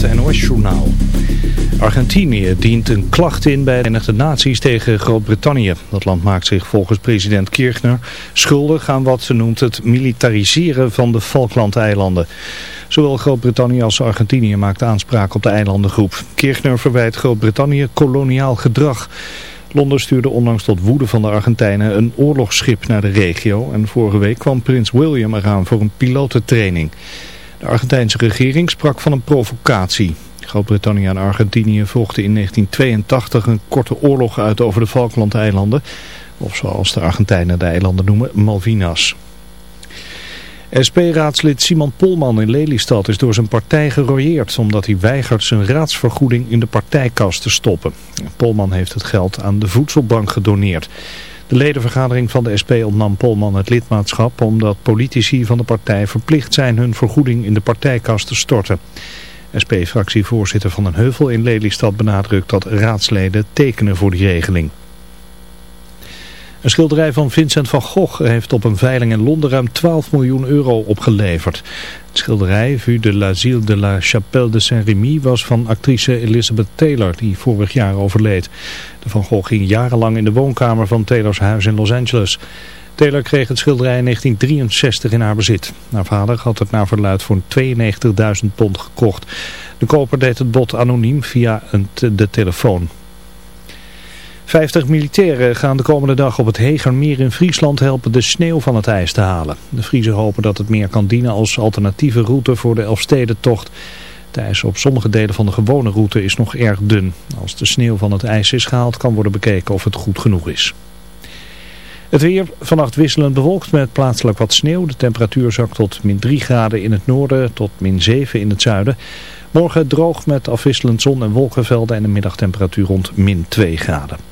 het NOS-journaal. Argentinië dient een klacht in bij de Verenigde Naties tegen Groot-Brittannië. Dat land maakt zich volgens president Kirchner schuldig aan wat ze noemt het militariseren van de Falklandeilanden. Zowel Groot-Brittannië als Argentinië maakt aanspraak op de eilandengroep. Kirchner verwijt Groot-Brittannië koloniaal gedrag. Londen stuurde onlangs tot woede van de Argentijnen een oorlogsschip naar de regio. En vorige week kwam prins William eraan voor een pilotentraining. De Argentijnse regering sprak van een provocatie. Groot-Brittannië en Argentinië vochten in 1982 een korte oorlog uit over de Falklandeilanden. Of zoals de Argentijnen de eilanden noemen, Malvinas. SP-raadslid Simon Polman in Lelystad is door zijn partij gerooieerd omdat hij weigert zijn raadsvergoeding in de partijkast te stoppen. Polman heeft het geld aan de voedselbank gedoneerd. De ledenvergadering van de SP ontnam Polman het lidmaatschap omdat politici van de partij verplicht zijn hun vergoeding in de partijkast te storten. SP-fractievoorzitter Van den Heuvel in Lelystad benadrukt dat raadsleden tekenen voor die regeling. Een schilderij van Vincent van Gogh heeft op een veiling in Londen ruim 12 miljoen euro opgeleverd. Het schilderij Vue de l'Asile de la Chapelle de Saint-Rémy was van actrice Elizabeth Taylor die vorig jaar overleed. De Van Gogh ging jarenlang in de woonkamer van Taylors huis in Los Angeles. Taylor kreeg het schilderij in 1963 in haar bezit. Haar vader had het naar verluid voor 92.000 pond gekocht. De koper deed het bod anoniem via een de telefoon. 50 militairen gaan de komende dag op het Hegermeer in Friesland helpen de sneeuw van het ijs te halen. De Friesen hopen dat het meer kan dienen als alternatieve route voor de Elfstedentocht. Het ijs op sommige delen van de gewone route is nog erg dun. Als de sneeuw van het ijs is gehaald kan worden bekeken of het goed genoeg is. Het weer vannacht wisselend bewolkt met plaatselijk wat sneeuw. De temperatuur zakt tot min 3 graden in het noorden tot min 7 in het zuiden. Morgen droog met afwisselend zon en wolkenvelden en een middagtemperatuur rond min 2 graden.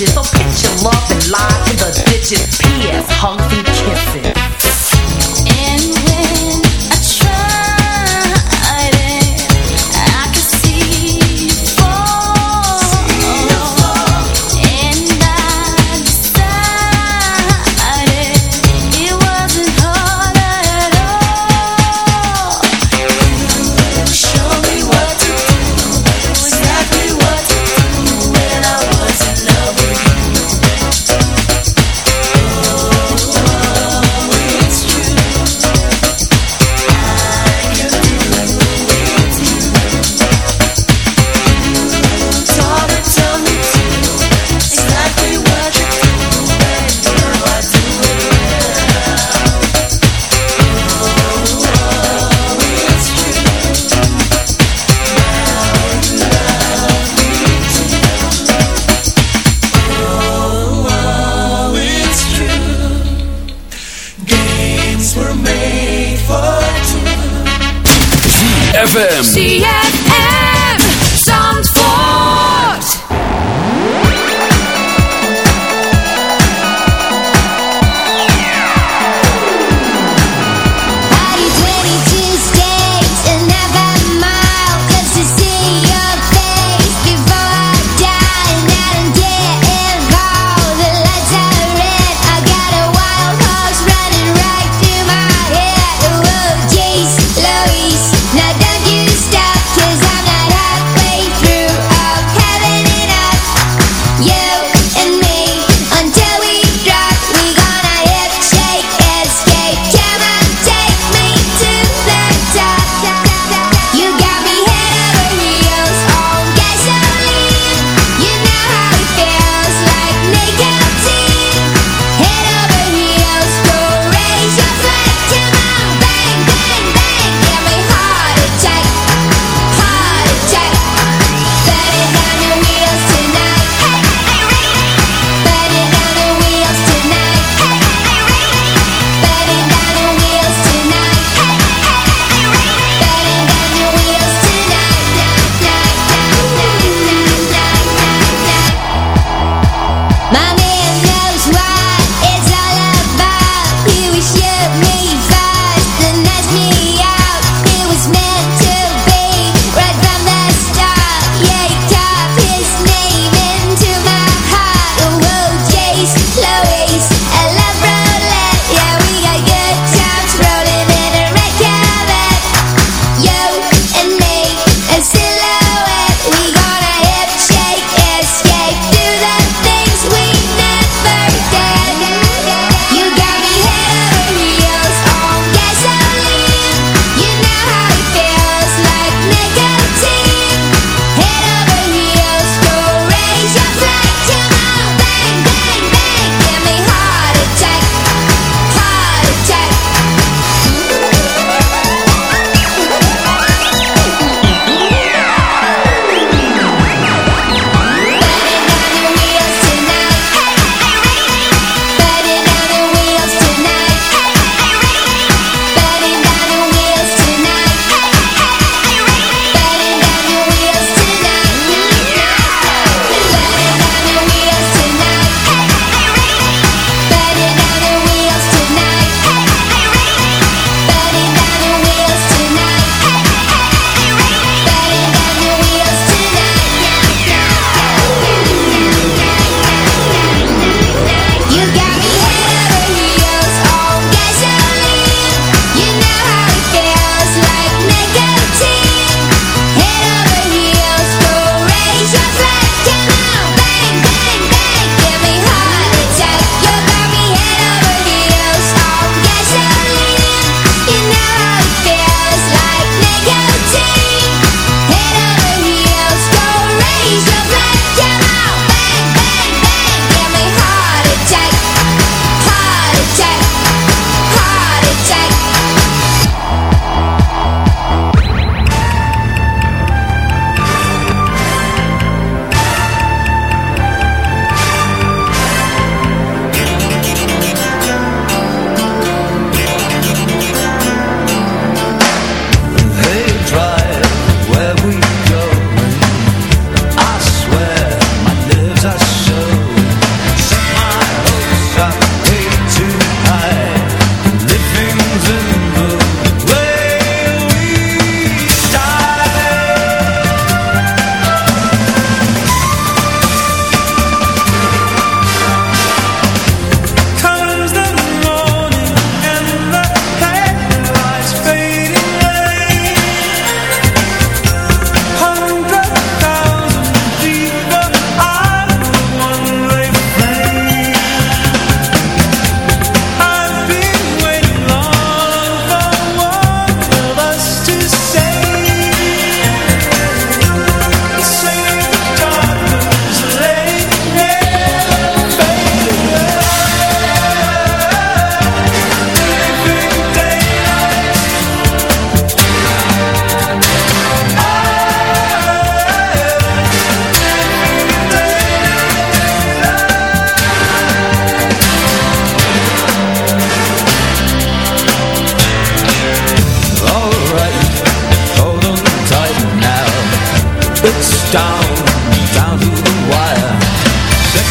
stitches. So pitch your love and lie to the ditches. P.S. Hung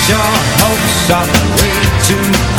your hopes up way too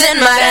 in my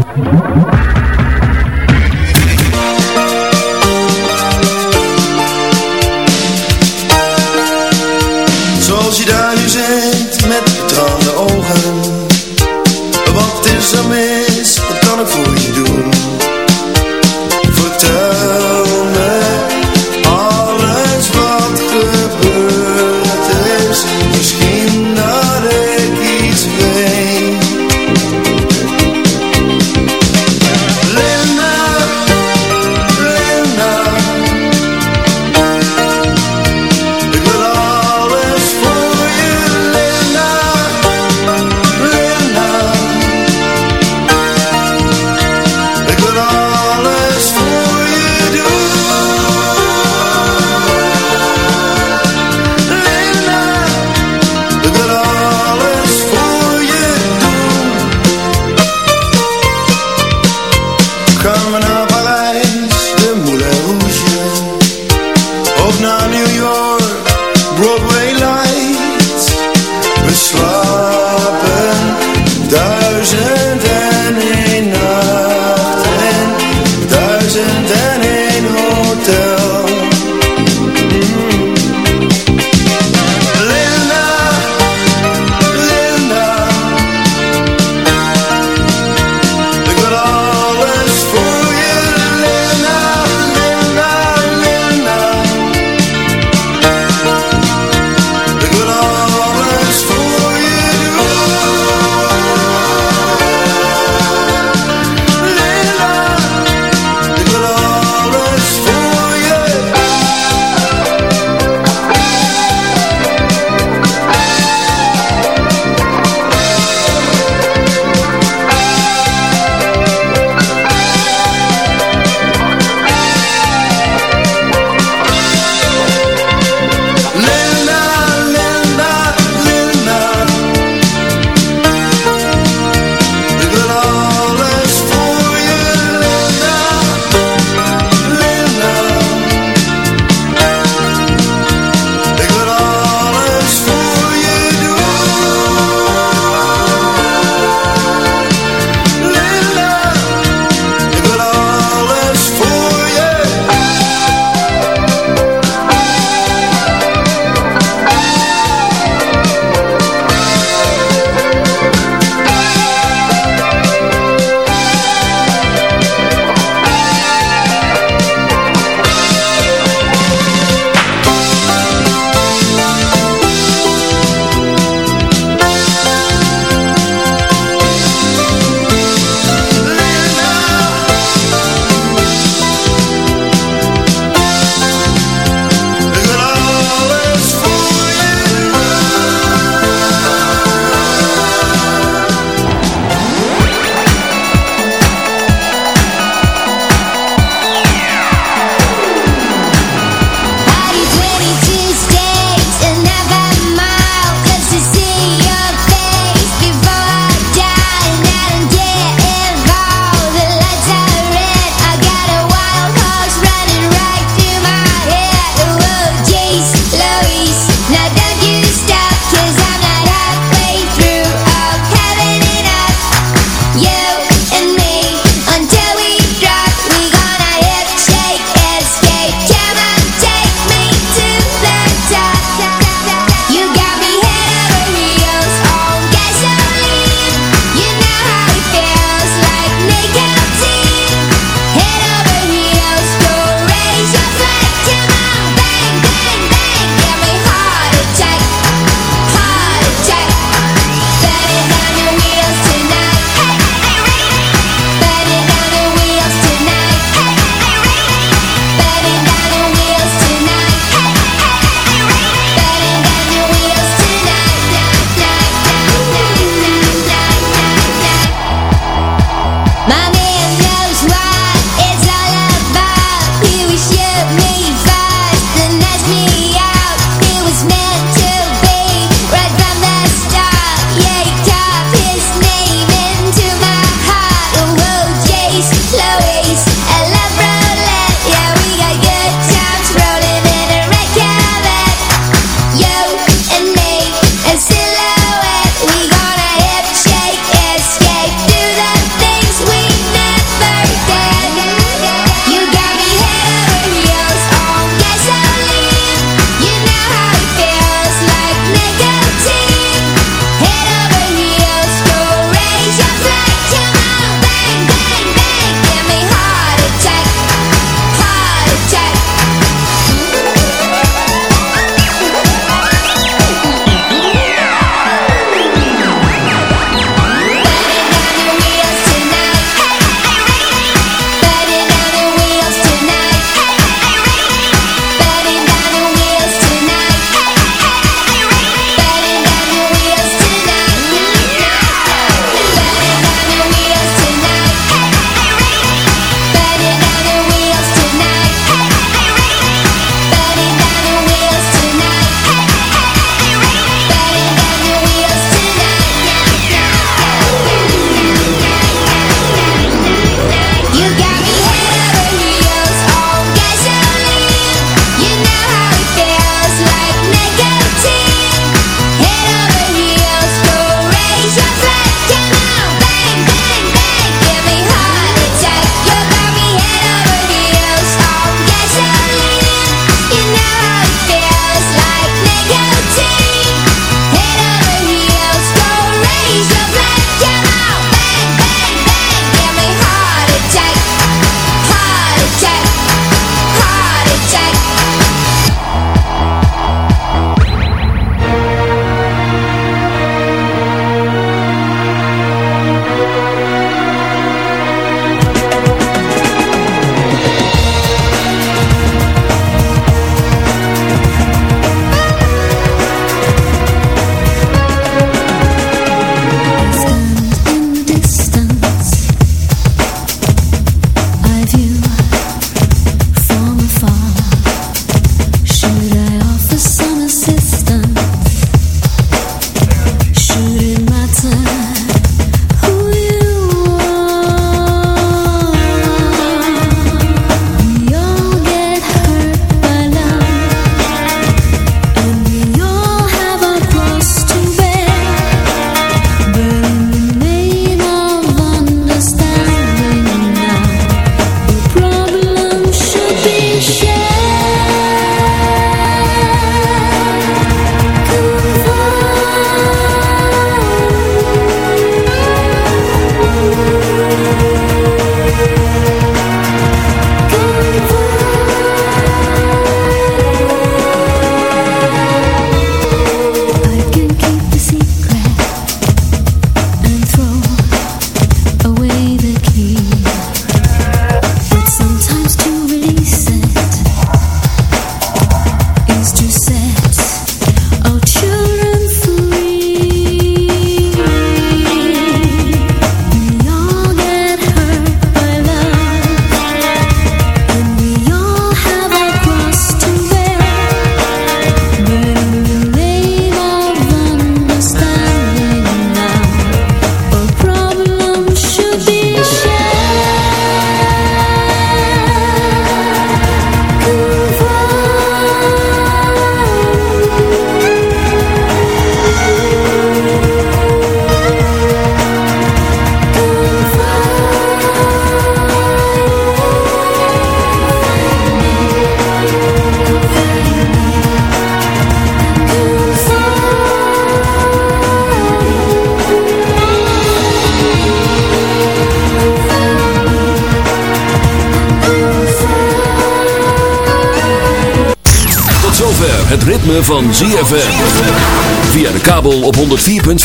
Música